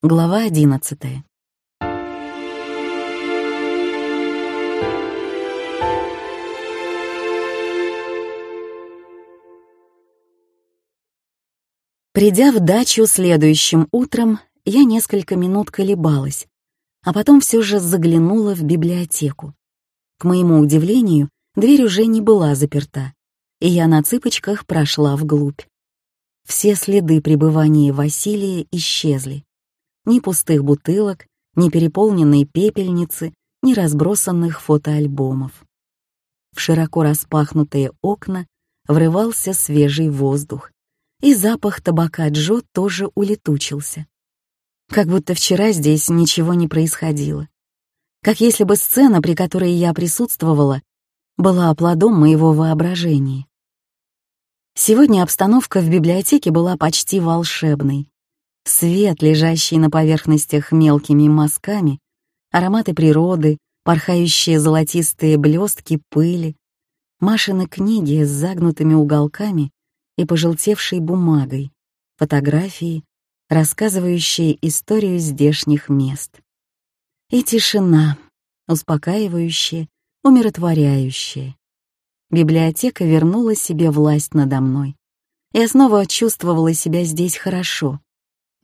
Глава одиннадцатая. Придя в дачу следующим утром, я несколько минут колебалась, а потом все же заглянула в библиотеку. К моему удивлению, дверь уже не была заперта, и я на цыпочках прошла вглубь. Все следы пребывания Василия исчезли ни пустых бутылок, ни переполненной пепельницы, ни разбросанных фотоальбомов. В широко распахнутые окна врывался свежий воздух, и запах табака Джо тоже улетучился. Как будто вчера здесь ничего не происходило. Как если бы сцена, при которой я присутствовала, была плодом моего воображения. Сегодня обстановка в библиотеке была почти волшебной. Свет, лежащий на поверхностях мелкими мазками, ароматы природы, порхающие золотистые блестки пыли, Машины книги с загнутыми уголками и пожелтевшей бумагой, фотографии, рассказывающие историю здешних мест. И тишина, успокаивающая, умиротворяющая. Библиотека вернула себе власть надо мной. Я снова чувствовала себя здесь хорошо,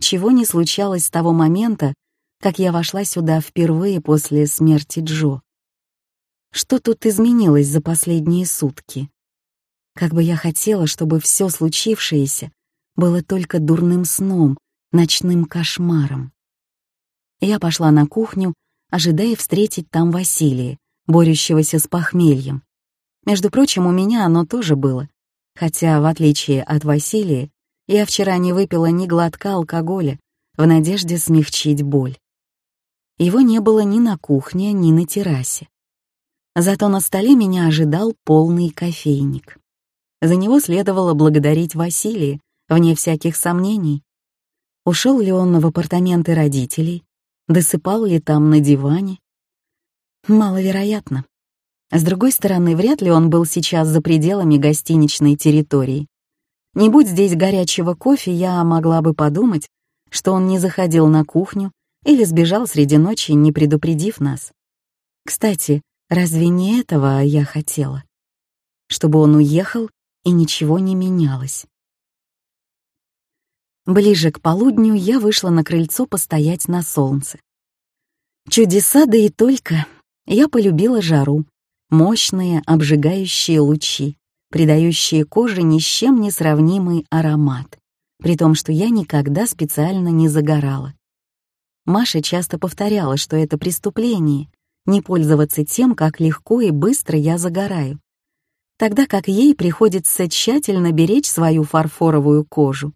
чего не случалось с того момента, как я вошла сюда впервые после смерти Джо. Что тут изменилось за последние сутки? Как бы я хотела, чтобы все случившееся было только дурным сном, ночным кошмаром. Я пошла на кухню, ожидая встретить там Василия, борющегося с похмельем. Между прочим, у меня оно тоже было, хотя, в отличие от Василия, я вчера не выпила ни глотка алкоголя в надежде смягчить боль. Его не было ни на кухне, ни на террасе. Зато на столе меня ожидал полный кофейник. За него следовало благодарить Василия, вне всяких сомнений. Ушел ли он в апартаменты родителей, досыпал ли там на диване? Маловероятно. С другой стороны, вряд ли он был сейчас за пределами гостиничной территории. Не будь здесь горячего кофе, я могла бы подумать, что он не заходил на кухню или сбежал среди ночи, не предупредив нас. Кстати, разве не этого я хотела? Чтобы он уехал, и ничего не менялось. Ближе к полудню я вышла на крыльцо постоять на солнце. Чудеса, да и только. Я полюбила жару, мощные обжигающие лучи, придающие коже ни с чем не сравнимый аромат, при том, что я никогда специально не загорала. Маша часто повторяла, что это преступление — не пользоваться тем, как легко и быстро я загораю, тогда как ей приходится тщательно беречь свою фарфоровую кожу.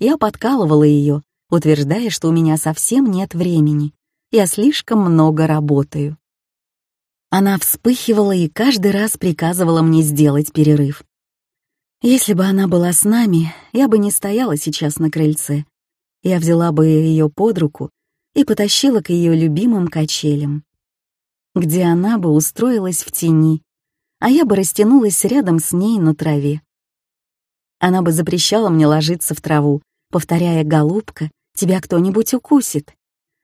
Я подкалывала ее, утверждая, что у меня совсем нет времени, я слишком много работаю. Она вспыхивала и каждый раз приказывала мне сделать перерыв. Если бы она была с нами, я бы не стояла сейчас на крыльце. Я взяла бы ее под руку и потащила к ее любимым качелям, где она бы устроилась в тени, а я бы растянулась рядом с ней на траве. Она бы запрещала мне ложиться в траву, повторяя «Голубка, тебя кто-нибудь укусит».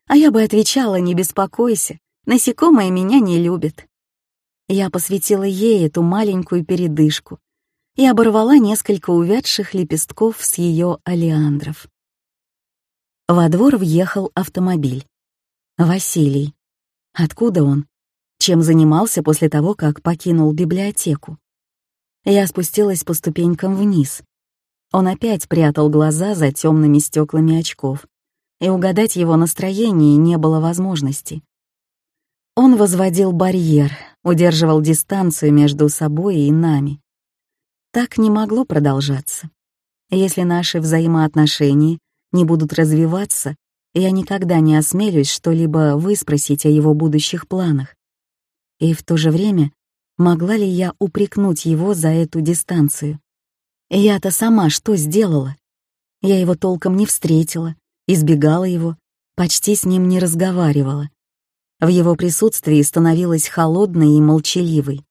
А я бы отвечала «Не беспокойся, Насекомые меня не любят. Я посвятила ей эту маленькую передышку и оборвала несколько увядших лепестков с ее алиандров. Во двор въехал автомобиль. Василий. Откуда он? Чем занимался после того, как покинул библиотеку? Я спустилась по ступенькам вниз. Он опять прятал глаза за темными стеклами очков, и угадать его настроение не было возможности. Он возводил барьер, удерживал дистанцию между собой и нами. Так не могло продолжаться. Если наши взаимоотношения не будут развиваться, я никогда не осмелюсь что-либо выспросить о его будущих планах. И в то же время могла ли я упрекнуть его за эту дистанцию? Я-то сама что сделала? Я его толком не встретила, избегала его, почти с ним не разговаривала. В его присутствии становилась холодной и молчаливой,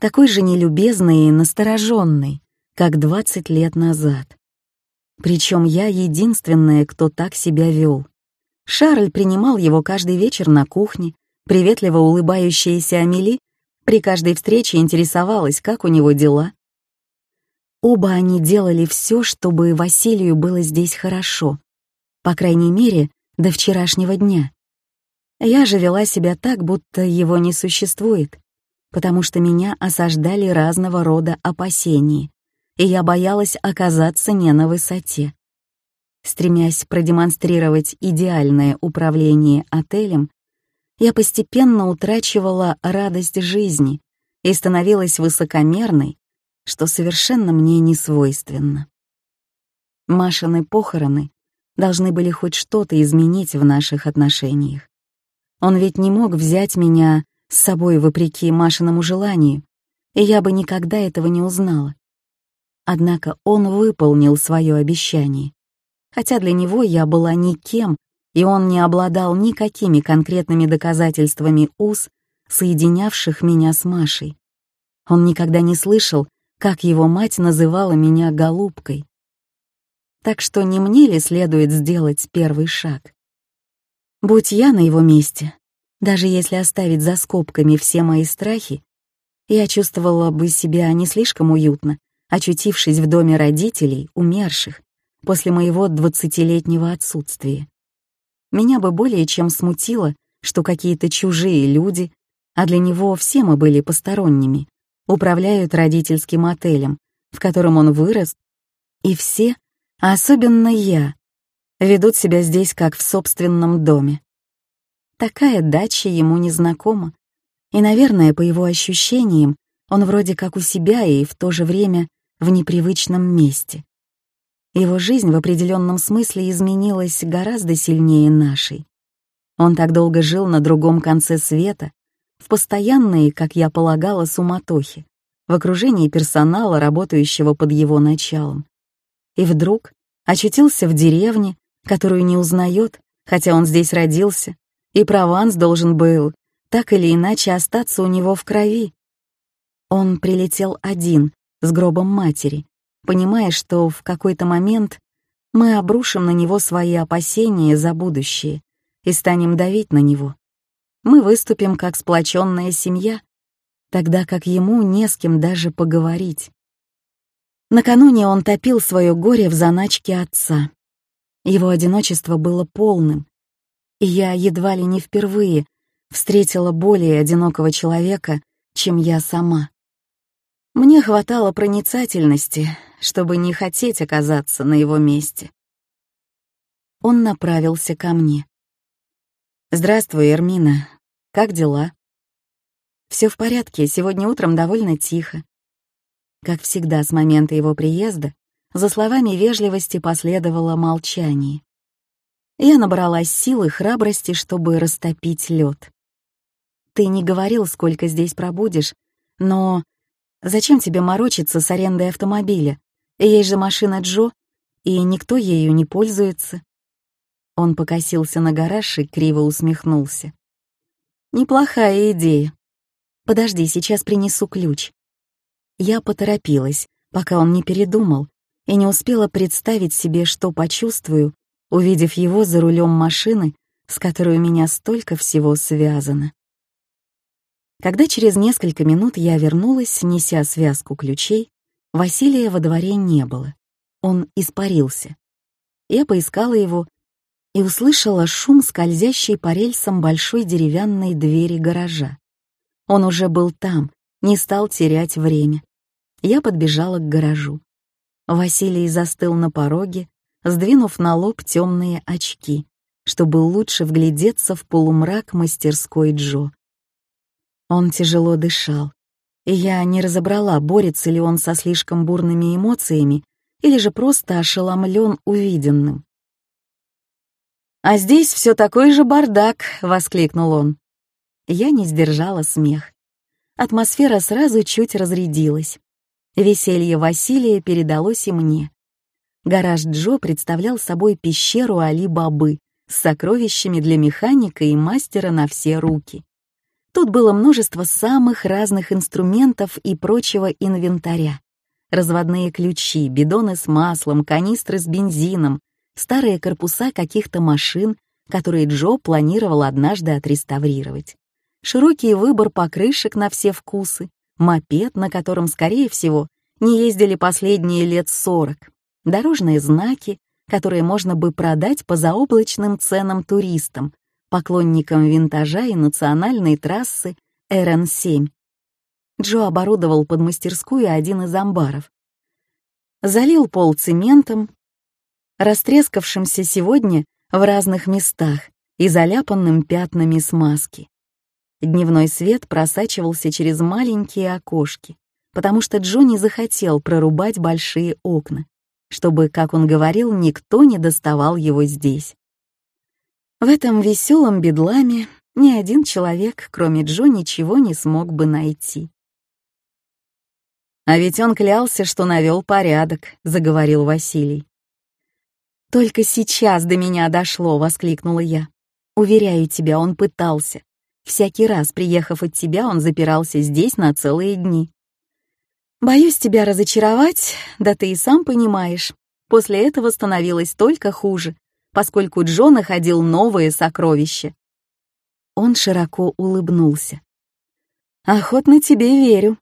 такой же нелюбезной и настороженной, как двадцать лет назад. Причем я единственная, кто так себя вел. Шарль принимал его каждый вечер на кухне, приветливо улыбающаяся Амели при каждой встрече интересовалась, как у него дела. Оба они делали все, чтобы Василию было здесь хорошо, по крайней мере, до вчерашнего дня. Я же вела себя так, будто его не существует, потому что меня осаждали разного рода опасения, и я боялась оказаться не на высоте. Стремясь продемонстрировать идеальное управление отелем, я постепенно утрачивала радость жизни и становилась высокомерной, что совершенно мне не свойственно. Машины похороны должны были хоть что-то изменить в наших отношениях. Он ведь не мог взять меня с собой вопреки Машиному желанию, и я бы никогда этого не узнала. Однако он выполнил свое обещание, хотя для него я была никем, и он не обладал никакими конкретными доказательствами уз, соединявших меня с Машей. Он никогда не слышал, как его мать называла меня голубкой. Так что не мне ли следует сделать первый шаг? Будь я на его месте, даже если оставить за скобками все мои страхи, я чувствовала бы себя не слишком уютно, очутившись в доме родителей, умерших, после моего двадцатилетнего отсутствия. Меня бы более чем смутило, что какие-то чужие люди, а для него все мы были посторонними, управляют родительским отелем, в котором он вырос, и все, а особенно я, ведут себя здесь как в собственном доме. Такая дача ему незнакома, и, наверное, по его ощущениям, он вроде как у себя и в то же время в непривычном месте. Его жизнь в определенном смысле изменилась гораздо сильнее нашей. Он так долго жил на другом конце света, в постоянной, как я полагала, суматохе, в окружении персонала, работающего под его началом. И вдруг очутился в деревне, которую не узнает, хотя он здесь родился, и Прованс должен был так или иначе остаться у него в крови. Он прилетел один, с гробом матери, понимая, что в какой-то момент мы обрушим на него свои опасения за будущее и станем давить на него. Мы выступим как сплоченная семья, тогда как ему не с кем даже поговорить. Накануне он топил свое горе в заначке отца. Его одиночество было полным, и я едва ли не впервые встретила более одинокого человека, чем я сама. Мне хватало проницательности, чтобы не хотеть оказаться на его месте. Он направился ко мне. «Здравствуй, Эрмина. Как дела?» Все в порядке, сегодня утром довольно тихо. Как всегда с момента его приезда, за словами вежливости последовало молчание. Я набралась сил и храбрости, чтобы растопить лед. Ты не говорил, сколько здесь пробудешь, но зачем тебе морочиться с арендой автомобиля? Есть же машина Джо, и никто ею не пользуется. Он покосился на гараж и криво усмехнулся. Неплохая идея. Подожди, сейчас принесу ключ. Я поторопилась, пока он не передумал, и не успела представить себе, что почувствую, увидев его за рулем машины, с которой у меня столько всего связано. Когда через несколько минут я вернулась, неся связку ключей, Василия во дворе не было. Он испарился. Я поискала его и услышала шум, скользящий по рельсам большой деревянной двери гаража. Он уже был там, не стал терять время. Я подбежала к гаражу. Василий застыл на пороге, сдвинув на лоб темные очки, чтобы лучше вглядеться в полумрак мастерской Джо. Он тяжело дышал, и я не разобрала, борется ли он со слишком бурными эмоциями или же просто ошеломлен увиденным. «А здесь все такой же бардак!» — воскликнул он. Я не сдержала смех. Атмосфера сразу чуть разрядилась. Веселье Василия передалось и мне. Гараж Джо представлял собой пещеру Али-Бабы с сокровищами для механика и мастера на все руки. Тут было множество самых разных инструментов и прочего инвентаря. разводные ключи, бидоны с маслом, канистры с бензином, старые корпуса каких-то машин, которые Джо планировал однажды отреставрировать. Широкий выбор покрышек на все вкусы, мопед, на котором, скорее всего, не ездили последние лет сорок, дорожные знаки, которые можно бы продать по заоблачным ценам туристам, поклонникам винтажа и национальной трассы РН-7. Джо оборудовал под мастерскую один из амбаров. Залил пол цементом, растрескавшимся сегодня в разных местах и заляпанным пятнами смазки. Дневной свет просачивался через маленькие окошки, потому что Джо захотел прорубать большие окна, чтобы, как он говорил, никто не доставал его здесь. В этом веселом бедламе ни один человек, кроме Джо, ничего не смог бы найти. «А ведь он клялся, что навел порядок», — заговорил Василий. «Только сейчас до меня дошло», — воскликнула я. «Уверяю тебя, он пытался. Всякий раз, приехав от тебя, он запирался здесь на целые дни. Боюсь тебя разочаровать, да ты и сам понимаешь. После этого становилось только хуже, поскольку Джо находил новые сокровища. Он широко улыбнулся. «Охотно тебе верю».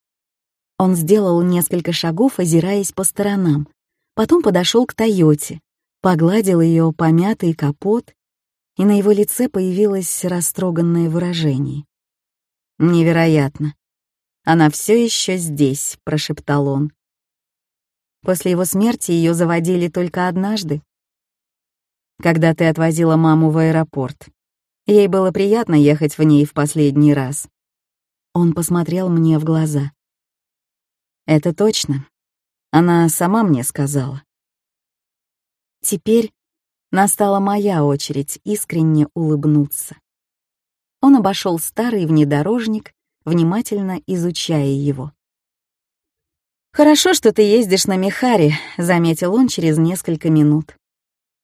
Он сделал несколько шагов, озираясь по сторонам. Потом подошел к Тойоте, погладил ее помятый капот и на его лице появилось растроганное выражение. «Невероятно. Она все еще здесь», — прошептал он. После его смерти ее заводили только однажды. Когда ты отвозила маму в аэропорт. Ей было приятно ехать в ней в последний раз. Он посмотрел мне в глаза. Это точно. Она сама мне сказала. Теперь Настала моя очередь искренне улыбнуться. Он обошел старый внедорожник, внимательно изучая его. «Хорошо, что ты ездишь на Мехаре», — заметил он через несколько минут.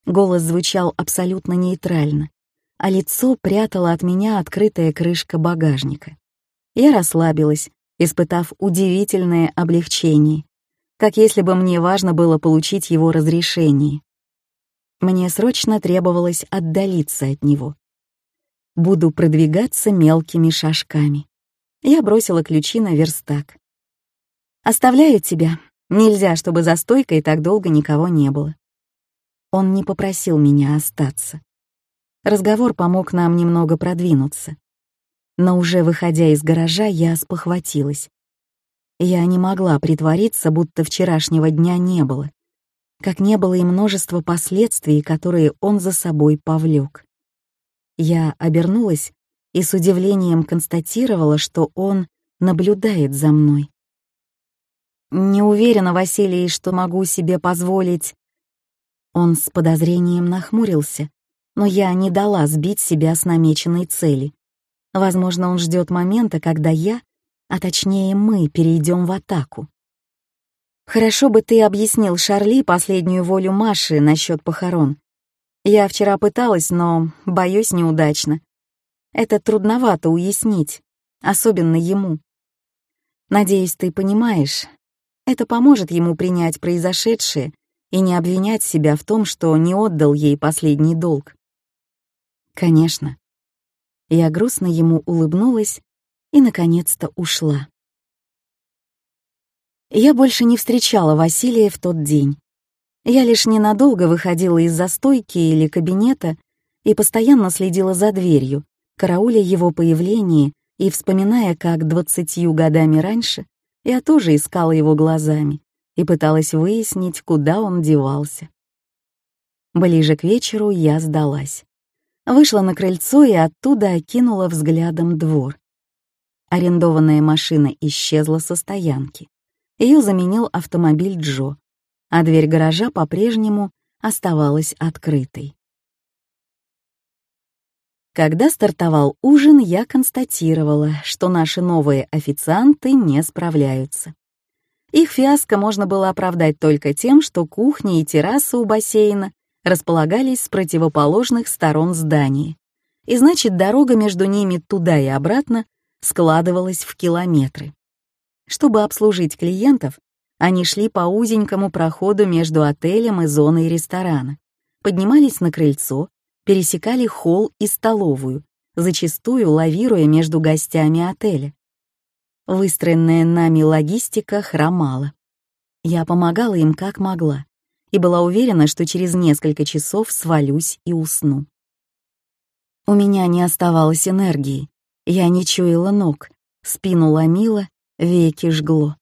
Голос звучал абсолютно нейтрально, а лицо прятало от меня открытая крышка багажника. Я расслабилась, испытав удивительное облегчение, как если бы мне важно было получить его разрешение. Мне срочно требовалось отдалиться от него. Буду продвигаться мелкими шажками. Я бросила ключи на верстак. «Оставляю тебя. Нельзя, чтобы за стойкой так долго никого не было». Он не попросил меня остаться. Разговор помог нам немного продвинуться. Но уже выходя из гаража, я спохватилась. Я не могла притвориться, будто вчерашнего дня не было как не было и множество последствий, которые он за собой повлек. Я обернулась и с удивлением констатировала, что он наблюдает за мной. Не уверена, Василий, что могу себе позволить. Он с подозрением нахмурился, но я не дала сбить себя с намеченной цели. Возможно, он ждет момента, когда я, а точнее мы, перейдем в атаку. Хорошо бы ты объяснил Шарли последнюю волю Маши насчет похорон. Я вчера пыталась, но, боюсь, неудачно. Это трудновато уяснить, особенно ему. Надеюсь, ты понимаешь. Это поможет ему принять произошедшее и не обвинять себя в том, что не отдал ей последний долг. Конечно. Я грустно ему улыбнулась и, наконец-то, ушла. Я больше не встречала Василия в тот день. Я лишь ненадолго выходила из застойки или кабинета и постоянно следила за дверью, карауля его появления и вспоминая, как двадцатью годами раньше я тоже искала его глазами и пыталась выяснить, куда он девался. Ближе к вечеру я сдалась. Вышла на крыльцо и оттуда окинула взглядом двор. Арендованная машина исчезла со стоянки. Ее заменил автомобиль Джо, а дверь гаража по-прежнему оставалась открытой. Когда стартовал ужин, я констатировала, что наши новые официанты не справляются. Их фиаско можно было оправдать только тем, что кухня и терраса у бассейна располагались с противоположных сторон здания, и значит, дорога между ними туда и обратно складывалась в километры. Чтобы обслужить клиентов, Они шли по узенькому проходу между отелем и зоной ресторана, поднимались на крыльцо, пересекали холл и столовую, зачастую лавируя между гостями отеля. Выстроенная нами логистика хромала. Я помогала им как могла и была уверена, что через несколько часов свалюсь и усну. У меня не оставалось энергии, я не чуяла ног, спину ломила, веки жгло.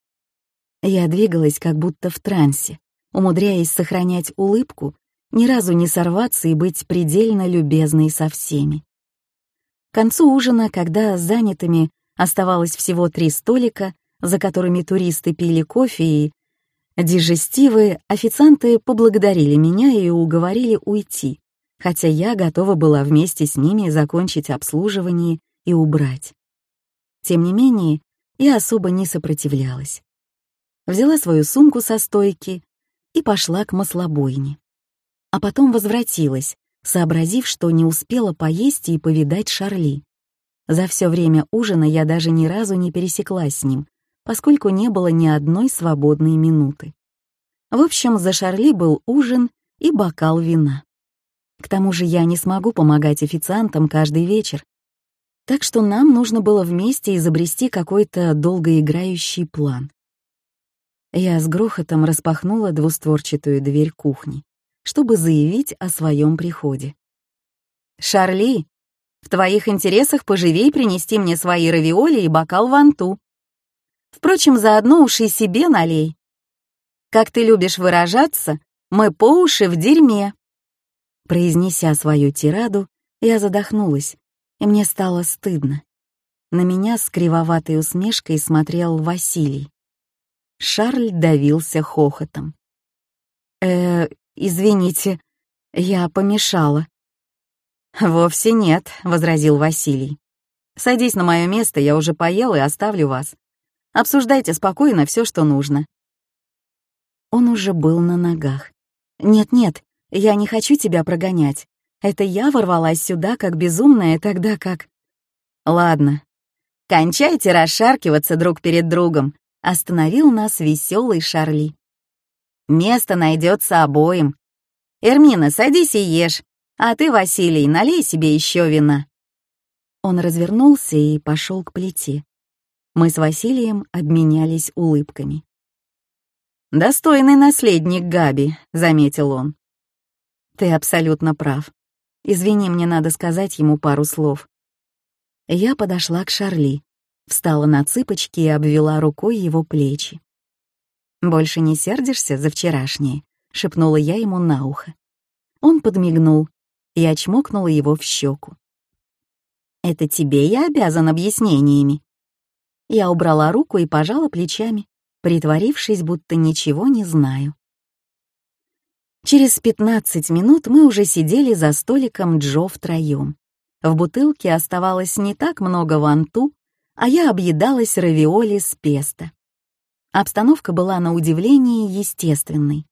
Я двигалась как будто в трансе, умудряясь сохранять улыбку, ни разу не сорваться и быть предельно любезной со всеми. К концу ужина, когда занятыми оставалось всего три столика, за которыми туристы пили кофе и дижестивы, официанты поблагодарили меня и уговорили уйти, хотя я готова была вместе с ними закончить обслуживание и убрать. Тем не менее, я особо не сопротивлялась. Взяла свою сумку со стойки и пошла к маслобойне. А потом возвратилась, сообразив, что не успела поесть и повидать Шарли. За все время ужина я даже ни разу не пересеклась с ним, поскольку не было ни одной свободной минуты. В общем, за Шарли был ужин и бокал вина. К тому же я не смогу помогать официантам каждый вечер, так что нам нужно было вместе изобрести какой-то долгоиграющий план. Я с грохотом распахнула двустворчатую дверь кухни, чтобы заявить о своем приходе. «Шарли, в твоих интересах поживей принести мне свои равиоли и бокал ванту. Впрочем, заодно уж и себе налей. Как ты любишь выражаться, мы по уши в дерьме». Произнеся свою тираду, я задохнулась, и мне стало стыдно. На меня с кривоватой усмешкой смотрел Василий. Шарль давился хохотом. «Э, извините, я помешала». «Вовсе нет», — возразил Василий. «Садись на мое место, я уже поел и оставлю вас. Обсуждайте спокойно все, что нужно». Он уже был на ногах. «Нет-нет, я не хочу тебя прогонять. Это я ворвалась сюда как безумная, тогда как...» «Ладно, кончайте расшаркиваться друг перед другом», — остановил нас веселый Шарли. «Место найдется обоим. Эрмина, садись и ешь, а ты, Василий, налей себе еще вина». Он развернулся и пошел к плите. Мы с Василием обменялись улыбками. «Достойный наследник Габи», — заметил он. «Ты абсолютно прав. Извини, мне надо сказать ему пару слов». Я подошла к Шарли, встала на цыпочки и обвела рукой его плечи. «Больше не сердишься за вчерашнее?» — шепнула я ему на ухо. Он подмигнул, и очмокнула его в щеку. «Это тебе я обязан объяснениями». Я убрала руку и пожала плечами, притворившись, будто ничего не знаю. Через 15 минут мы уже сидели за столиком Джо втроем. В бутылке оставалось не так много ванту, а я объедалась равиоли с песто. Обстановка была на удивление естественной.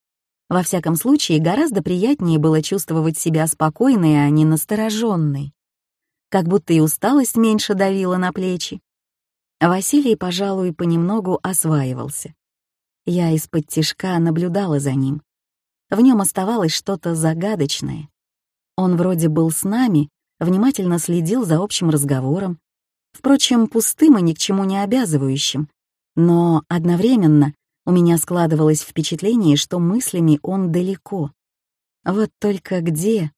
Во всяком случае, гораздо приятнее было чувствовать себя спокойной, а не настороженной. Как будто и усталость меньше давила на плечи. Василий, пожалуй, понемногу осваивался. Я из-под тишка наблюдала за ним. В нем оставалось что-то загадочное. Он вроде был с нами, внимательно следил за общим разговором, впрочем, пустым и ни к чему не обязывающим, но одновременно у меня складывалось впечатление, что мыслями он далеко. Вот только где?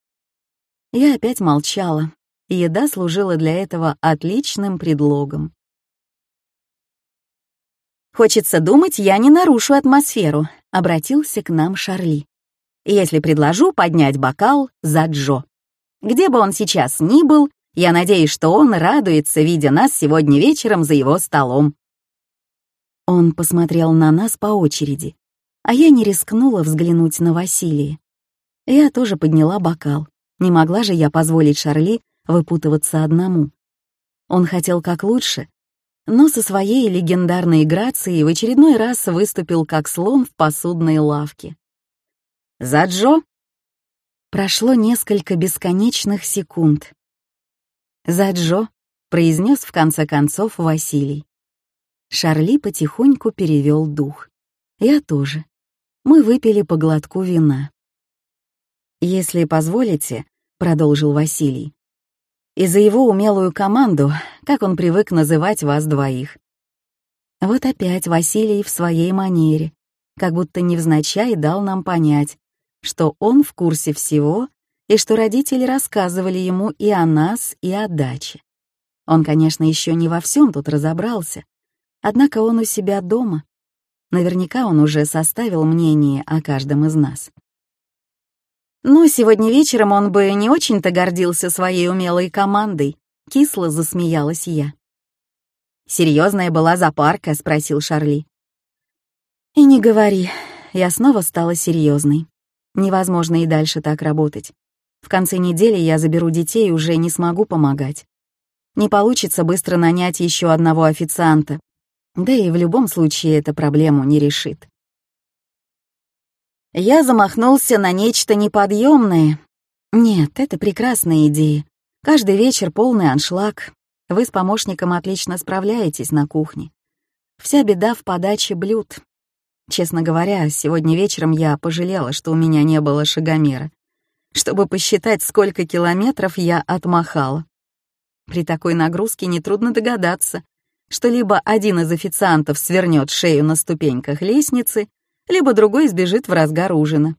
Я опять молчала, и еда служила для этого отличным предлогом. «Хочется думать, я не нарушу атмосферу», — обратился к нам Шарли. «Если предложу поднять бокал за Джо. Где бы он сейчас ни был, я надеюсь, что он радуется, видя нас сегодня вечером за его столом». Он посмотрел на нас по очереди, а я не рискнула взглянуть на Василия. Я тоже подняла бокал. Не могла же я позволить Шарли выпутываться одному. Он хотел как лучше, но со своей легендарной грацией в очередной раз выступил как слон в посудной лавке. «За Джо!» Прошло несколько бесконечных секунд. «За Джо!» — произнес в конце концов Василий. Шарли потихоньку перевел дух. Я тоже. Мы выпили по глотку вина. «Если позволите», — продолжил Василий, «и за его умелую команду, как он привык называть вас двоих». Вот опять Василий в своей манере, как будто невзначай дал нам понять, что он в курсе всего и что родители рассказывали ему и о нас, и о даче. Он, конечно, еще не во всем тут разобрался, однако он у себя дома. Наверняка он уже составил мнение о каждом из нас. «Ну, сегодня вечером он бы не очень-то гордился своей умелой командой», — кисло засмеялась я. «Серьезная была запарка?» — спросил Шарли. «И не говори, я снова стала серьезной. Невозможно и дальше так работать. В конце недели я заберу детей и уже не смогу помогать. Не получится быстро нанять еще одного официанта. Да и в любом случае эта проблему не решит. Я замахнулся на нечто неподъемное. Нет, это прекрасная идея. Каждый вечер полный аншлаг. Вы с помощником отлично справляетесь на кухне. Вся беда в подаче блюд. Честно говоря, сегодня вечером я пожалела, что у меня не было шагомера чтобы посчитать, сколько километров я отмахала. При такой нагрузке нетрудно догадаться, что либо один из официантов свернет шею на ступеньках лестницы, либо другой сбежит в разгар ужина.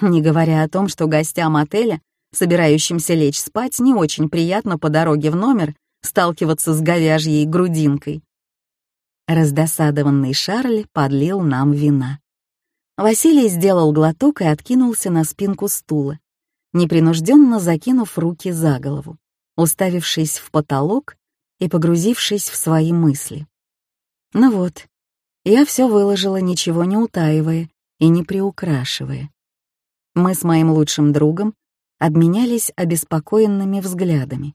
Не говоря о том, что гостям отеля, собирающимся лечь спать, не очень приятно по дороге в номер сталкиваться с говяжьей грудинкой. Раздосадованный Шарль подлил нам вина. Василий сделал глоток и откинулся на спинку стула непринужденно закинув руки за голову, уставившись в потолок и погрузившись в свои мысли. Ну вот, я все выложила, ничего не утаивая и не приукрашивая. Мы с моим лучшим другом обменялись обеспокоенными взглядами.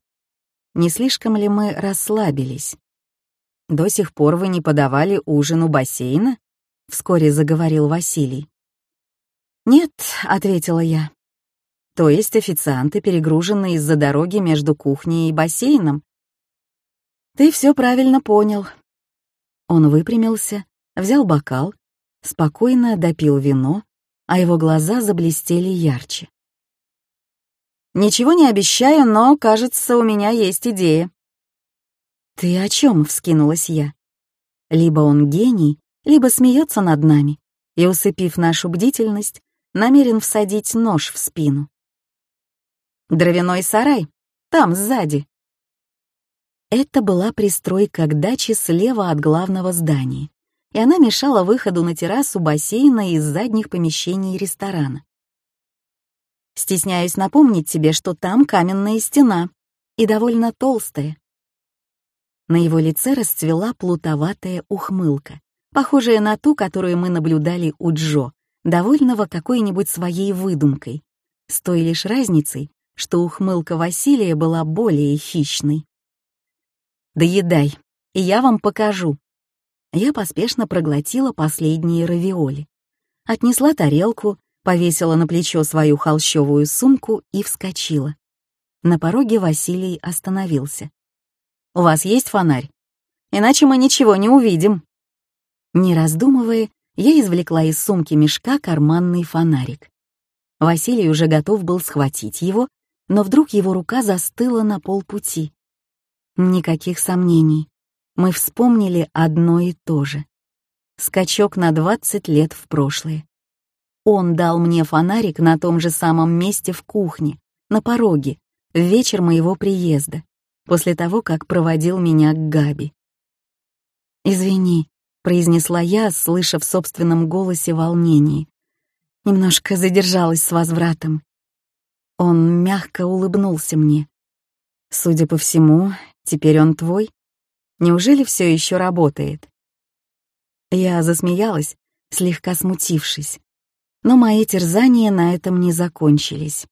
Не слишком ли мы расслабились? «До сих пор вы не подавали ужин у бассейна?» — вскоре заговорил Василий. «Нет», — ответила я, то есть официанты перегружены из-за дороги между кухней и бассейном. Ты все правильно понял. Он выпрямился, взял бокал, спокойно допил вино, а его глаза заблестели ярче. «Ничего не обещаю, но, кажется, у меня есть идея». «Ты о чем?» — вскинулась я. Либо он гений, либо смеется над нами и, усыпив нашу бдительность, намерен всадить нож в спину. Дровяной сарай. Там, сзади. Это была пристройка к даче слева от главного здания, и она мешала выходу на террасу бассейна из задних помещений ресторана. Стесняюсь напомнить тебе, что там каменная стена, и довольно толстая. На его лице расцвела плутоватая ухмылка, похожая на ту, которую мы наблюдали у Джо, довольного какой-нибудь своей выдумкой, с той лишь разницей, что ухмылка Василия была более хищной. «Доедай, и я вам покажу». Я поспешно проглотила последние равиоли. Отнесла тарелку, повесила на плечо свою холщовую сумку и вскочила. На пороге Василий остановился. «У вас есть фонарь? Иначе мы ничего не увидим». Не раздумывая, я извлекла из сумки мешка карманный фонарик. Василий уже готов был схватить его, но вдруг его рука застыла на полпути. Никаких сомнений. Мы вспомнили одно и то же. Скачок на 20 лет в прошлое. Он дал мне фонарик на том же самом месте в кухне, на пороге, в вечер моего приезда, после того, как проводил меня к Габи. «Извини», — произнесла я, слыша в собственном голосе волнение. Немножко задержалась с возвратом. Он мягко улыбнулся мне. Судя по всему, теперь он твой? Неужели все еще работает? Я засмеялась, слегка смутившись. Но мои терзания на этом не закончились.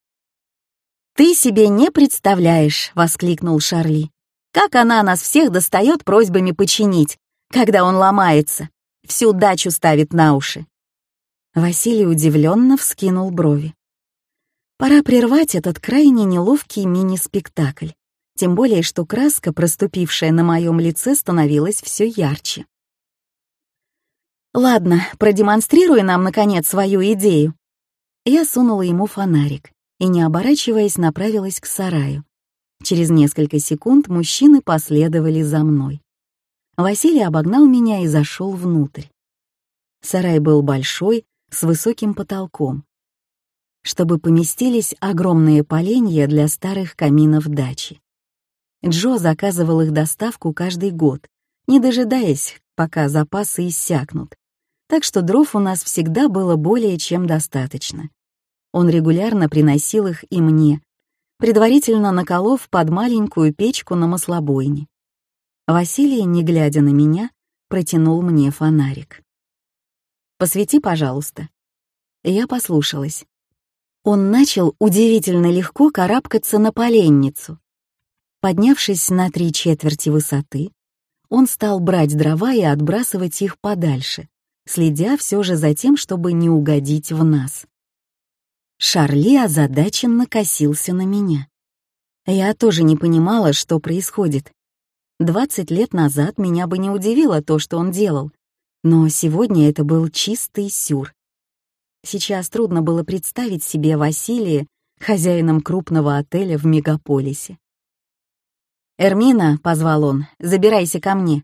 «Ты себе не представляешь!» — воскликнул Шарли. «Как она нас всех достает просьбами починить, когда он ломается, всю дачу ставит на уши!» Василий удивленно вскинул брови. Пора прервать этот крайне неловкий мини-спектакль, тем более что краска, проступившая на моем лице, становилась все ярче. Ладно, продемонстрируй нам, наконец, свою идею. Я сунула ему фонарик и, не оборачиваясь, направилась к сараю. Через несколько секунд мужчины последовали за мной. Василий обогнал меня и зашел внутрь. Сарай был большой, с высоким потолком. Чтобы поместились огромные поленья для старых каминов дачи. Джо заказывал их доставку каждый год, не дожидаясь, пока запасы иссякнут. Так что дров у нас всегда было более чем достаточно. Он регулярно приносил их и мне, предварительно наколов под маленькую печку на маслобойне. Василий, не глядя на меня, протянул мне фонарик. «Посвети, пожалуйста». Я послушалась. Он начал удивительно легко карабкаться на поленницу. Поднявшись на три четверти высоты, он стал брать дрова и отбрасывать их подальше, следя все же за тем, чтобы не угодить в нас. Шарли озадаченно косился на меня. Я тоже не понимала, что происходит. Двадцать лет назад меня бы не удивило то, что он делал, но сегодня это был чистый сюр. Сейчас трудно было представить себе Василия хозяином крупного отеля в мегаполисе. «Эрмина», — позвал он, — «забирайся ко мне.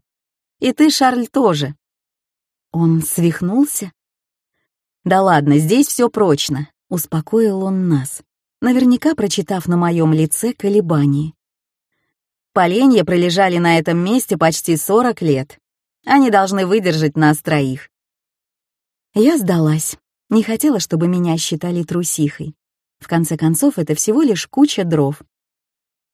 И ты, Шарль, тоже». Он свихнулся? «Да ладно, здесь все прочно», — успокоил он нас, наверняка прочитав на моем лице колебания. Поленья пролежали на этом месте почти сорок лет. Они должны выдержать нас троих. Я сдалась. Не хотела, чтобы меня считали трусихой. В конце концов, это всего лишь куча дров.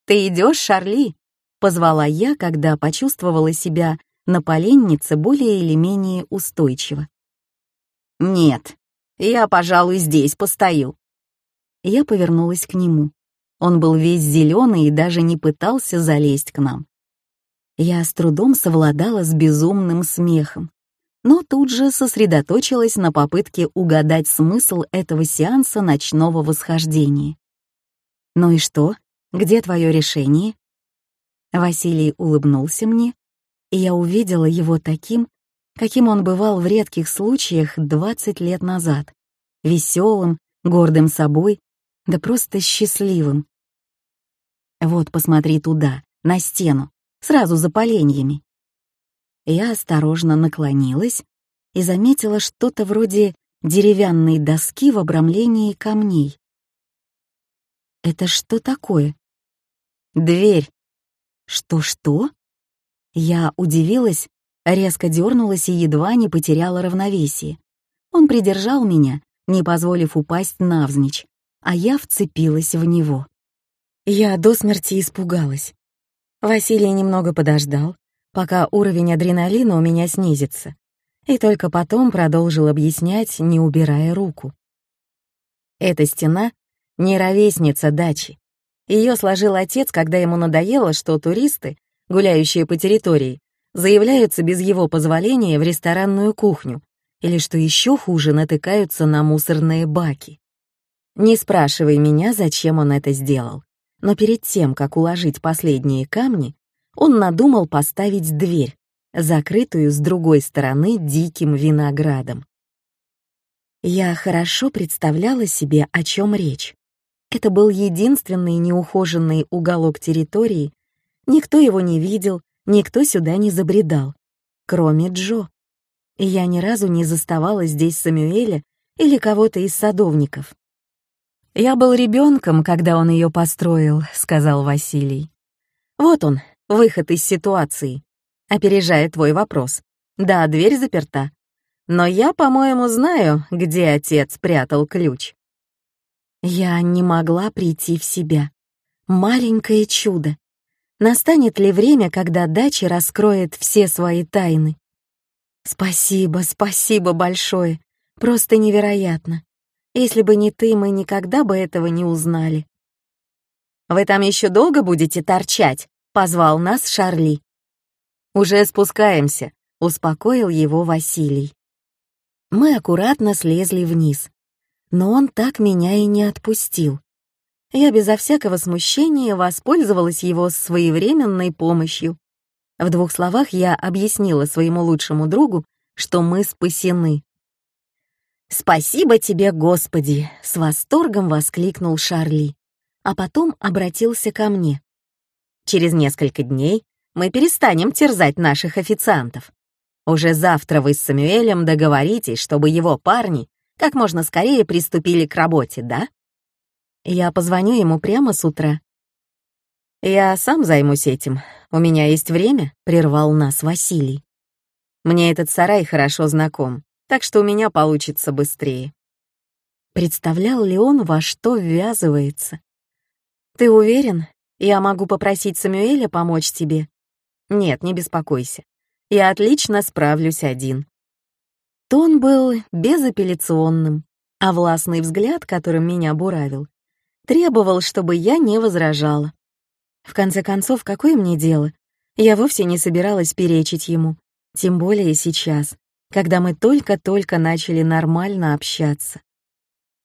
«Ты идешь, Шарли?» — позвала я, когда почувствовала себя на поленнице более или менее устойчиво. «Нет, я, пожалуй, здесь постою». Я повернулась к нему. Он был весь зеленый и даже не пытался залезть к нам. Я с трудом совладала с безумным смехом, но тут же сосредоточилась на попытке угадать смысл этого сеанса ночного восхождения. «Ну и что? Где твое решение?» Василий улыбнулся мне, и я увидела его таким, каким он бывал в редких случаях 20 лет назад, веселым, гордым собой, да просто счастливым. «Вот посмотри туда, на стену сразу за поленьями. Я осторожно наклонилась и заметила что-то вроде деревянной доски в обрамлении камней. «Это что такое?» «Дверь». «Что-что?» Я удивилась, резко дернулась и едва не потеряла равновесие. Он придержал меня, не позволив упасть навзничь, а я вцепилась в него. Я до смерти испугалась. Василий немного подождал, пока уровень адреналина у меня снизится, и только потом продолжил объяснять, не убирая руку. Эта стена — не ровесница дачи. Ее сложил отец, когда ему надоело, что туристы, гуляющие по территории, заявляются без его позволения в ресторанную кухню, или, что еще хуже, натыкаются на мусорные баки. Не спрашивай меня, зачем он это сделал но перед тем, как уложить последние камни, он надумал поставить дверь, закрытую с другой стороны диким виноградом. Я хорошо представляла себе, о чем речь. Это был единственный неухоженный уголок территории, никто его не видел, никто сюда не забредал, кроме Джо. И я ни разу не заставала здесь Самюэля или кого-то из садовников. «Я был ребенком, когда он ее построил», — сказал Василий. «Вот он, выход из ситуации. Опережая твой вопрос. Да, дверь заперта. Но я, по-моему, знаю, где отец прятал ключ». Я не могла прийти в себя. Маленькое чудо. Настанет ли время, когда дача раскроет все свои тайны? Спасибо, спасибо большое. Просто невероятно. Если бы не ты, мы никогда бы этого не узнали. «Вы там еще долго будете торчать?» — позвал нас Шарли. «Уже спускаемся», — успокоил его Василий. Мы аккуратно слезли вниз, но он так меня и не отпустил. Я безо всякого смущения воспользовалась его своевременной помощью. В двух словах я объяснила своему лучшему другу, что мы спасены. «Спасибо тебе, Господи!» — с восторгом воскликнул Шарли, а потом обратился ко мне. «Через несколько дней мы перестанем терзать наших официантов. Уже завтра вы с Самюэлем договоритесь, чтобы его парни как можно скорее приступили к работе, да? Я позвоню ему прямо с утра. Я сам займусь этим. У меня есть время, прервал нас Василий. Мне этот сарай хорошо знаком, так что у меня получится быстрее. Представлял ли он, во что ввязывается? Ты уверен? Я могу попросить Самюэля помочь тебе? Нет, не беспокойся. Я отлично справлюсь один. Тон был безапелляционным, а властный взгляд, которым меня буравил, требовал, чтобы я не возражала. В конце концов, какое мне дело? Я вовсе не собиралась перечить ему, тем более сейчас, когда мы только-только начали нормально общаться.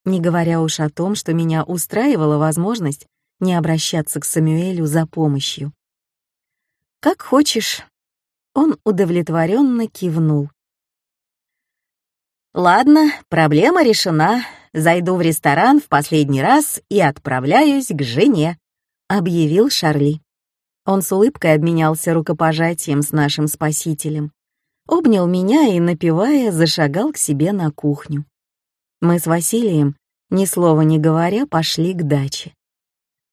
Не говоря уж о том, что меня устраивала возможность не обращаться к Самюэлю за помощью. «Как хочешь». Он удовлетворенно кивнул. Ладно, проблема решена. Зайду в ресторан в последний раз и отправляюсь к жене, объявил Шарли. Он с улыбкой обменялся рукопожатием с нашим спасителем, обнял меня и, напевая, зашагал к себе на кухню. Мы с Василием, ни слова не говоря, пошли к даче.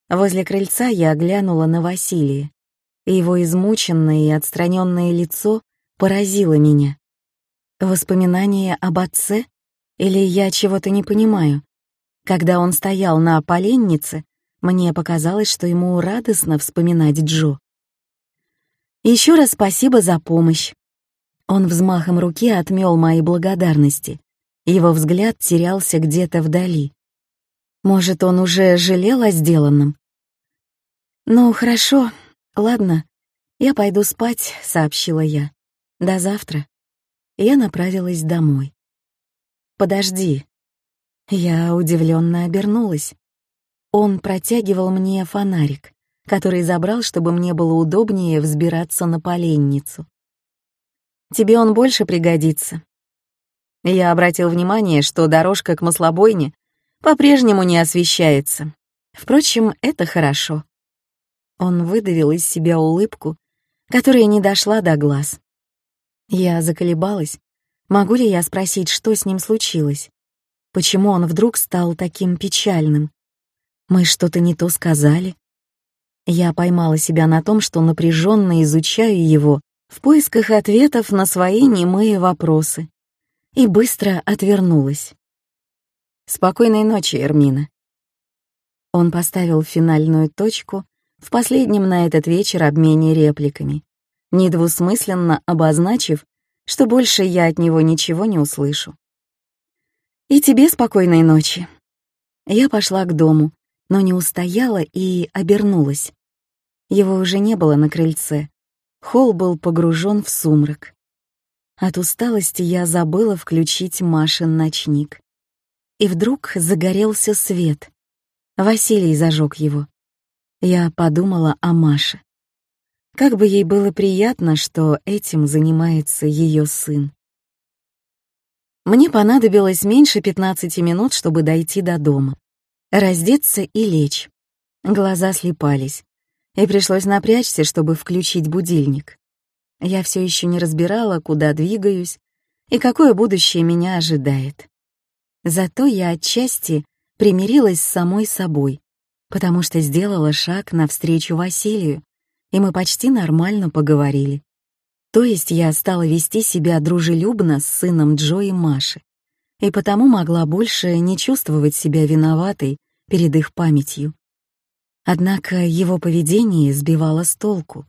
Возле крыльца я оглянула на Василия, его измученное и отстраненное лицо поразило меня. Воспоминания об отце? Или я чего-то не понимаю? Когда он стоял на поленнице, мне показалось, что ему радостно вспоминать Джо. Еще раз спасибо за помощь. Он взмахом руки отмел мои благодарности. Его взгляд терялся где-то вдали. Может, он уже жалел о сделанном? «Ну, хорошо, ладно, я пойду спать», — сообщила я. «До завтра» я направилась домой. «Подожди». Я удивленно обернулась. Он протягивал мне фонарик, который забрал, чтобы мне было удобнее взбираться на поленницу. «Тебе он больше пригодится». Я обратил внимание, что дорожка к маслобойне по-прежнему не освещается. Впрочем, это хорошо. Он выдавил из себя улыбку, которая не дошла до глаз. Я заколебалась. Могу ли я спросить, что с ним случилось? Почему он вдруг стал таким печальным? Мы что-то не то сказали? Я поймала себя на том, что напряженно изучаю его в поисках ответов на свои немые вопросы. И быстро отвернулась. «Спокойной ночи, Эрмина». Он поставил финальную точку в последнем на этот вечер обмене репликами недвусмысленно обозначив, что больше я от него ничего не услышу. «И тебе спокойной ночи». Я пошла к дому, но не устояла и обернулась. Его уже не было на крыльце. Холл был погружен в сумрак. От усталости я забыла включить Машин ночник. И вдруг загорелся свет. Василий зажег его. Я подумала о Маше. Как бы ей было приятно, что этим занимается ее сын. Мне понадобилось меньше 15 минут, чтобы дойти до дома, раздеться и лечь. Глаза слепались, и пришлось напрячься, чтобы включить будильник. Я все еще не разбирала, куда двигаюсь и какое будущее меня ожидает. Зато я отчасти примирилась с самой собой, потому что сделала шаг навстречу Василию, и мы почти нормально поговорили. То есть я стала вести себя дружелюбно с сыном Джо и Маши, и потому могла больше не чувствовать себя виноватой перед их памятью. Однако его поведение сбивало с толку.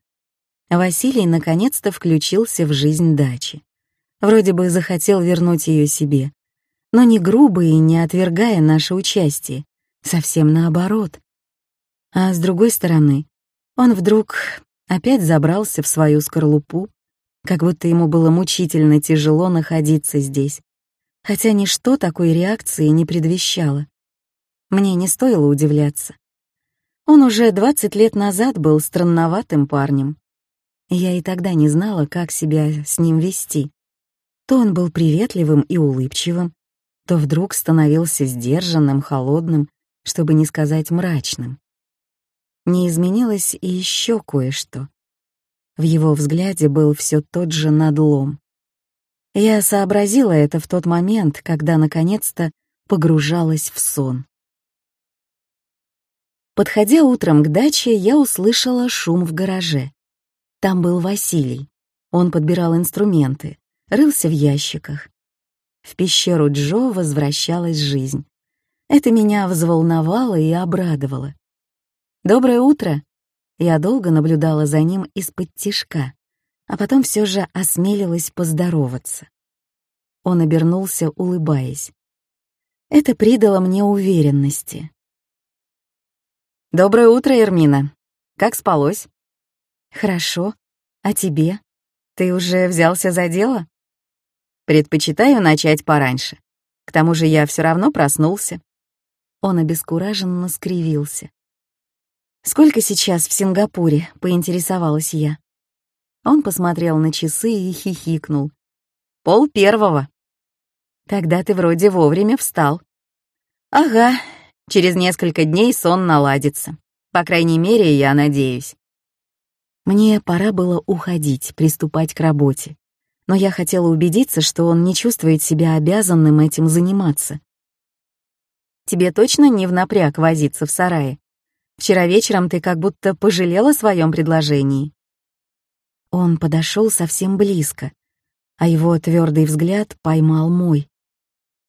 Василий наконец-то включился в жизнь дачи. Вроде бы захотел вернуть ее себе, но не грубо и не отвергая наше участие, совсем наоборот. А с другой стороны, он вдруг опять забрался в свою скорлупу, как будто ему было мучительно тяжело находиться здесь, хотя ничто такой реакции не предвещало. Мне не стоило удивляться. Он уже 20 лет назад был странноватым парнем. Я и тогда не знала, как себя с ним вести. То он был приветливым и улыбчивым, то вдруг становился сдержанным, холодным, чтобы не сказать мрачным. Не изменилось и еще кое-что. В его взгляде был все тот же надлом. Я сообразила это в тот момент, когда наконец-то погружалась в сон. Подходя утром к даче, я услышала шум в гараже. Там был Василий. Он подбирал инструменты, рылся в ящиках. В пещеру Джо возвращалась жизнь. Это меня взволновало и обрадовало. «Доброе утро!» Я долго наблюдала за ним из-под тишка, а потом все же осмелилась поздороваться. Он обернулся, улыбаясь. Это придало мне уверенности. «Доброе утро, Эрмина. Как спалось?» «Хорошо. А тебе? Ты уже взялся за дело?» «Предпочитаю начать пораньше. К тому же я все равно проснулся». Он обескураженно скривился. «Сколько сейчас в Сингапуре?» — поинтересовалась я. Он посмотрел на часы и хихикнул. «Пол первого». «Тогда ты вроде вовремя встал». «Ага, Через несколько дней сон наладится. По крайней мере, я надеюсь. Мне пора было уходить, приступать к работе. Но я хотела убедиться, что он не чувствует себя обязанным этим заниматься. Тебе точно не в напряг возиться в сарае? Вчера вечером ты как будто пожалела о своем предложении. Он подошел совсем близко, а его твердый взгляд поймал мой.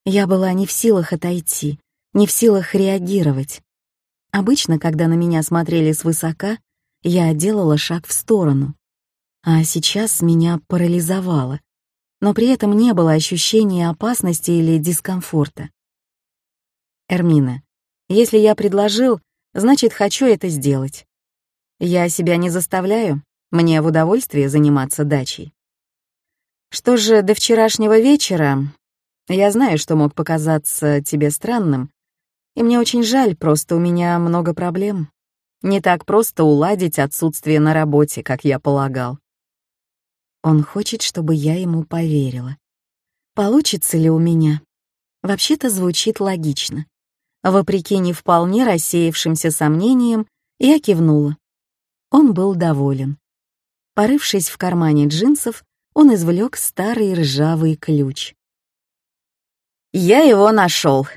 Я была не в силах отойти, не в силах реагировать. Обычно, когда на меня смотрели свысока, я делала шаг в сторону. А сейчас меня парализовало. Но при этом не было ощущения опасности или дискомфорта. Эрмина, если я предложил, значит, хочу это сделать. Я себя не заставляю, мне в удовольствие заниматься дачей. Что же до вчерашнего вечера, я знаю, что мог показаться тебе странным, и мне очень жаль, просто у меня много проблем. Не так просто уладить отсутствие на работе, как я полагал. Он хочет, чтобы я ему поверила. Получится ли у меня? Вообще-то звучит логично. Вопреки не вполне рассеявшимся сомнениям, я кивнула. Он был доволен. Порывшись в кармане джинсов, он извлек старый ржавый ключ. «Я его нашел,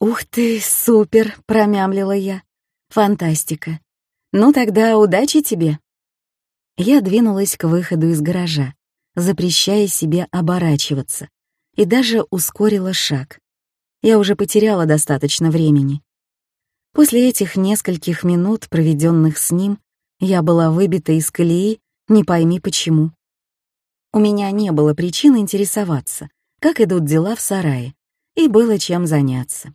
«Ух ты, супер!» — промямлила я. «Фантастика! Ну тогда удачи тебе!» Я двинулась к выходу из гаража, запрещая себе оборачиваться, и даже ускорила шаг. Я уже потеряла достаточно времени. После этих нескольких минут, проведенных с ним, я была выбита из колеи, не пойми почему. У меня не было причин интересоваться, как идут дела в сарае, и было чем заняться.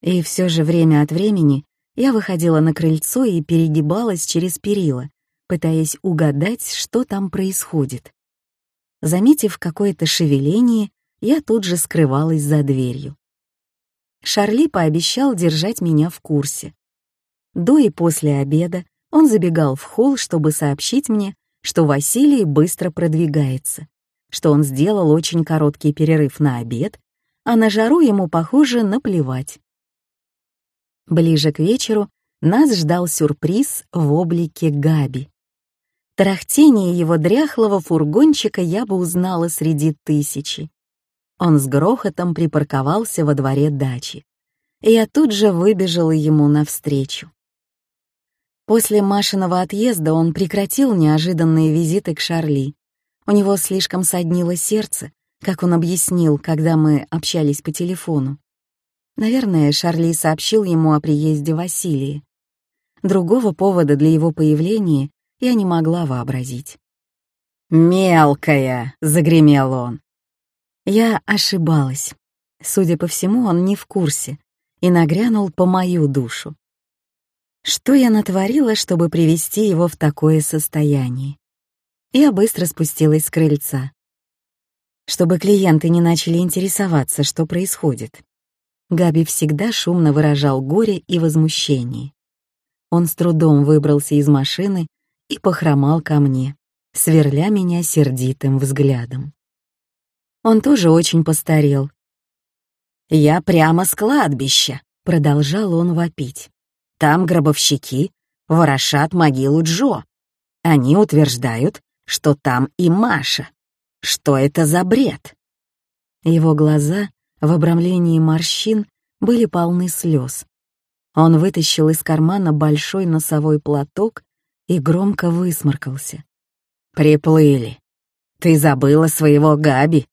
И все же время от времени я выходила на крыльцо и перегибалась через перила, пытаясь угадать, что там происходит. Заметив какое-то шевеление, я тут же скрывалась за дверью. Шарли пообещал держать меня в курсе. До и после обеда он забегал в холл, чтобы сообщить мне, что Василий быстро продвигается, что он сделал очень короткий перерыв на обед, а на жару ему, похоже, наплевать. Ближе к вечеру нас ждал сюрприз в облике Габи. Тарахтение его дряхлого фургончика я бы узнала среди тысячи. Он с грохотом припарковался во дворе дачи. Я тут же выбежала ему навстречу. После Машиного отъезда он прекратил неожиданные визиты к Шарли. У него слишком соднило сердце, как он объяснил, когда мы общались по телефону. Наверное, Шарли сообщил ему о приезде Василии. Другого повода для его появления я не могла вообразить. «Мелкая!» — загремел он. Я ошибалась. Судя по всему, он не в курсе и нагрянул по мою душу. Что я натворила, чтобы привести его в такое состояние? Я быстро спустилась с крыльца. Чтобы клиенты не начали интересоваться, что происходит. Габи всегда шумно выражал горе и возмущение. Он с трудом выбрался из машины и похромал ко мне, сверля меня сердитым взглядом. Он тоже очень постарел. «Я прямо с кладбища», — продолжал он вопить. «Там гробовщики ворошат могилу Джо. Они утверждают, что там и Маша. Что это за бред?» Его глаза в обрамлении морщин были полны слез. Он вытащил из кармана большой носовой платок и громко высморкался. «Приплыли. Ты забыла своего Габи.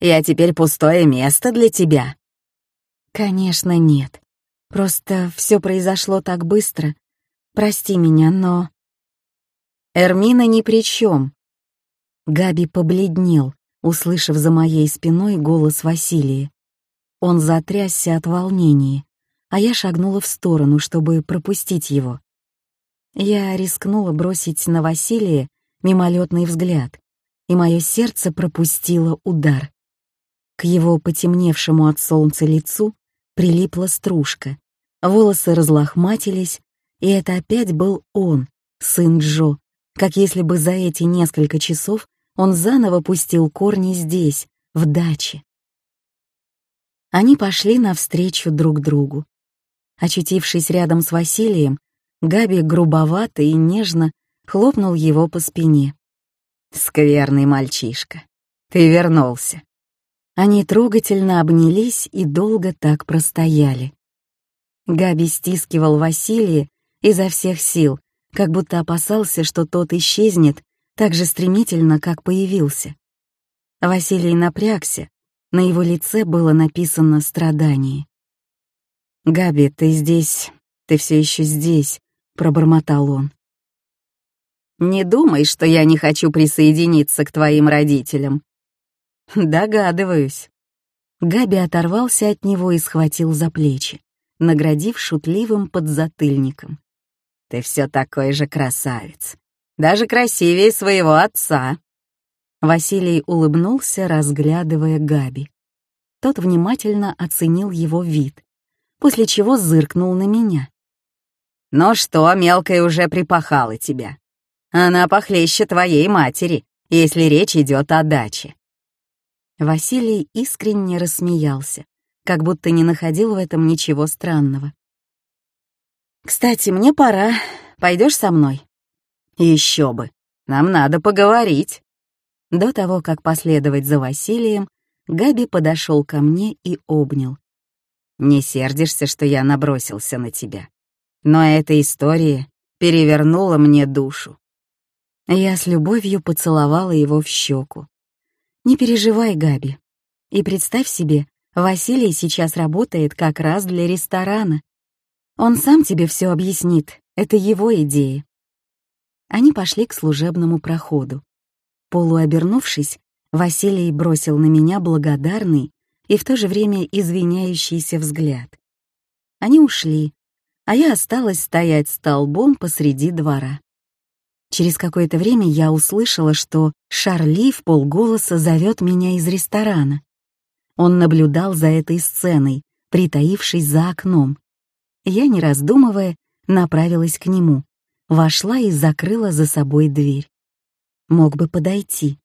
Я теперь пустое место для тебя». «Конечно, нет. Просто все произошло так быстро. Прости меня, но...» «Эрмина ни при чем. Габи побледнел, услышав за моей спиной голос Василия. Он затрясся от волнения, а я шагнула в сторону, чтобы пропустить его. Я рискнула бросить на Василия мимолетный взгляд, и мое сердце пропустило удар. К его потемневшему от солнца лицу прилипла стружка, волосы разлохматились, и это опять был он, сын Джо, как если бы за эти несколько часов он заново пустил корни здесь, в даче. Они пошли навстречу друг другу. Очутившись рядом с Василием, Габи грубовато и нежно хлопнул его по спине. «Скверный мальчишка, ты вернулся». Они трогательно обнялись и долго так простояли. Габи стискивал Василия изо всех сил, как будто опасался, что тот исчезнет так же стремительно, как появился. Василий напрягся, на его лице было написано страдание. «Габи, ты здесь, ты все еще здесь», — пробормотал он. «Не думай, что я не хочу присоединиться к твоим родителям». «Догадываюсь». Габи оторвался от него и схватил за плечи, наградив шутливым подзатыльником. «Ты все такой же красавец даже красивее своего отца». Василий улыбнулся, разглядывая Габи. Тот внимательно оценил его вид, после чего зыркнул на меня. «Ну что, мелкая уже припахала тебя. Она похлеще твоей матери, если речь идет о даче». Василий искренне рассмеялся, как будто не находил в этом ничего странного. «Кстати, мне пора. Пойдешь со мной?» Еще бы, нам надо поговорить. До того, как последовать за Василием, Габи подошел ко мне и обнял. Не сердишься, что я набросился на тебя. Но эта история перевернула мне душу. Я с любовью поцеловала его в щеку. «Не переживай, Габи. И представь себе, Василий сейчас работает как раз для ресторана. Он сам тебе все объяснит, это его идея. Они пошли к служебному проходу. Полуобернувшись, Василий бросил на меня благодарный и в то же время извиняющийся взгляд. Они ушли, а я осталась стоять столбом посреди двора. Через какое-то время я услышала, что Шарли в полголоса зовет меня из ресторана. Он наблюдал за этой сценой, притаившись за окном. Я, не раздумывая, направилась к нему вошла и закрыла за собой дверь. Мог бы подойти.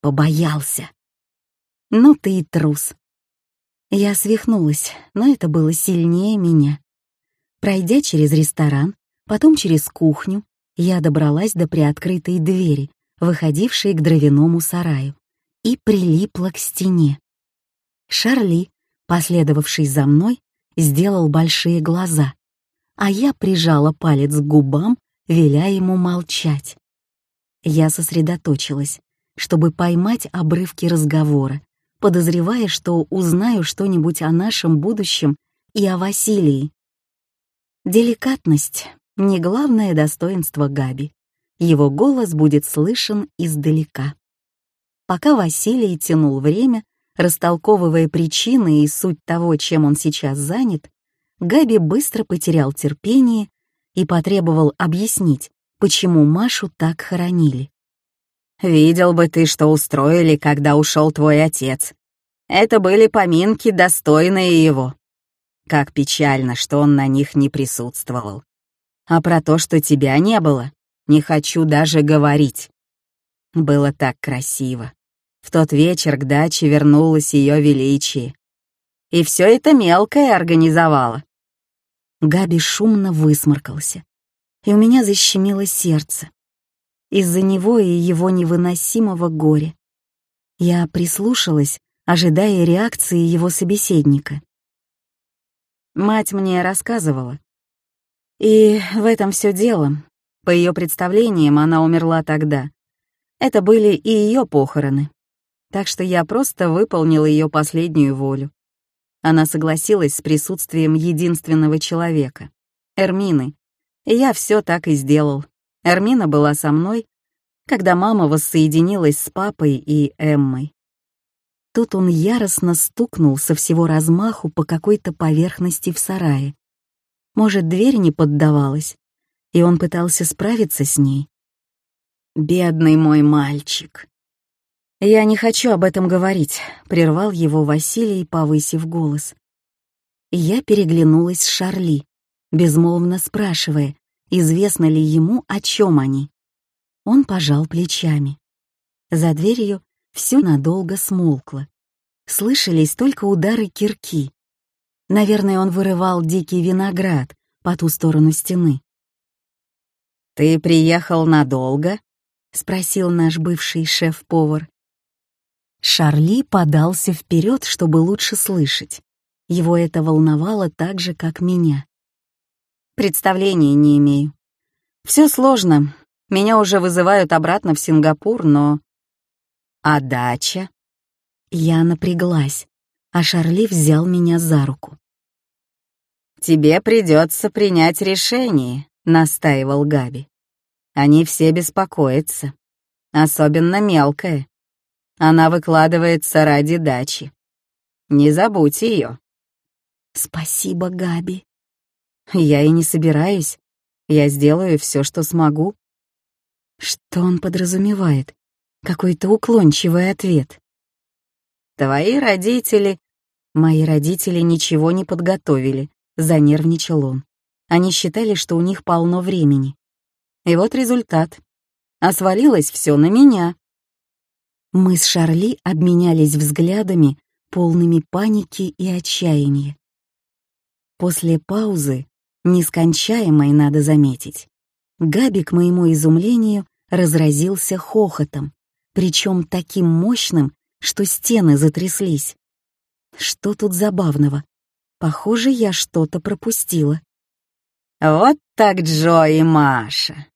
Побоялся. Ну ты и трус. Я свихнулась, но это было сильнее меня. Пройдя через ресторан, потом через кухню, я добралась до приоткрытой двери, выходившей к дровяному сараю, и прилипла к стене. Шарли, последовавший за мной, сделал большие глаза, а я прижала палец к губам веля ему молчать. Я сосредоточилась, чтобы поймать обрывки разговора, подозревая, что узнаю что-нибудь о нашем будущем и о Василии. Деликатность — не главное достоинство Габи. Его голос будет слышен издалека. Пока Василий тянул время, растолковывая причины и суть того, чем он сейчас занят, Габи быстро потерял терпение и потребовал объяснить, почему Машу так хоронили. «Видел бы ты, что устроили, когда ушел твой отец. Это были поминки, достойные его. Как печально, что он на них не присутствовал. А про то, что тебя не было, не хочу даже говорить. Было так красиво. В тот вечер к даче вернулось ее величие. И все это мелкое организовало. Габи шумно высморкался, и у меня защемило сердце. Из-за него и его невыносимого горя. Я прислушалась, ожидая реакции его собеседника. Мать мне рассказывала. И в этом все дело. По ее представлениям, она умерла тогда. Это были и ее похороны. Так что я просто выполнила ее последнюю волю. Она согласилась с присутствием единственного человека — Эрмины. И я все так и сделал. Эрмина была со мной, когда мама воссоединилась с папой и Эммой. Тут он яростно стукнул со всего размаху по какой-то поверхности в сарае. Может, дверь не поддавалась, и он пытался справиться с ней. «Бедный мой мальчик», «Я не хочу об этом говорить», — прервал его Василий, повысив голос. Я переглянулась с Шарли, безмолвно спрашивая, известно ли ему, о чем они. Он пожал плечами. За дверью все надолго смолкло. Слышались только удары кирки. Наверное, он вырывал дикий виноград по ту сторону стены. «Ты приехал надолго?» — спросил наш бывший шеф-повар. Шарли подался вперед, чтобы лучше слышать. Его это волновало так же, как меня. Представления не имею. Все сложно. Меня уже вызывают обратно в Сингапур, но... А дача? Я напряглась, а Шарли взял меня за руку. «Тебе придется принять решение», — настаивал Габи. «Они все беспокоятся, особенно мелкая. Она выкладывается ради дачи. Не забудь ее. Спасибо, Габи. Я и не собираюсь. Я сделаю все, что смогу. Что он подразумевает? Какой-то уклончивый ответ. Твои родители... Мои родители ничего не подготовили, занервничал он. Они считали, что у них полно времени. И вот результат. А свалилось все на меня. Мы с Шарли обменялись взглядами, полными паники и отчаяния. После паузы, нескончаемой, надо заметить, Габи, к моему изумлению, разразился хохотом, причем таким мощным, что стены затряслись. Что тут забавного? Похоже, я что-то пропустила. «Вот так Джо и Маша.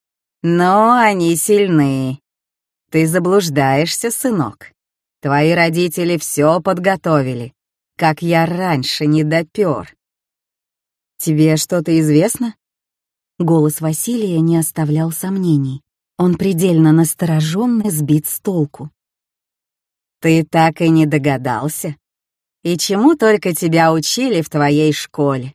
Но они сильны. Ты заблуждаешься, сынок. Твои родители все подготовили, как я раньше не допер. Тебе что-то известно? Голос Василия не оставлял сомнений. Он предельно настороженно сбит с толку. Ты так и не догадался? И чему только тебя учили в твоей школе?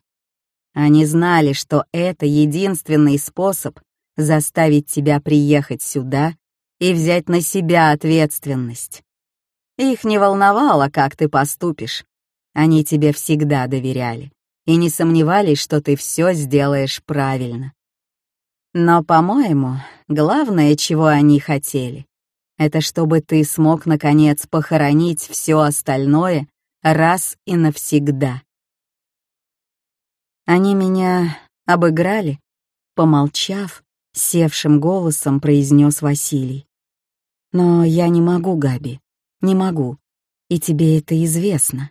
Они знали, что это единственный способ заставить тебя приехать сюда и взять на себя ответственность. Их не волновало, как ты поступишь. Они тебе всегда доверяли и не сомневались, что ты все сделаешь правильно. Но, по-моему, главное, чего они хотели, это чтобы ты смог, наконец, похоронить все остальное раз и навсегда. Они меня обыграли, помолчав, севшим голосом произнес Василий. Но я не могу, Габи, не могу, и тебе это известно.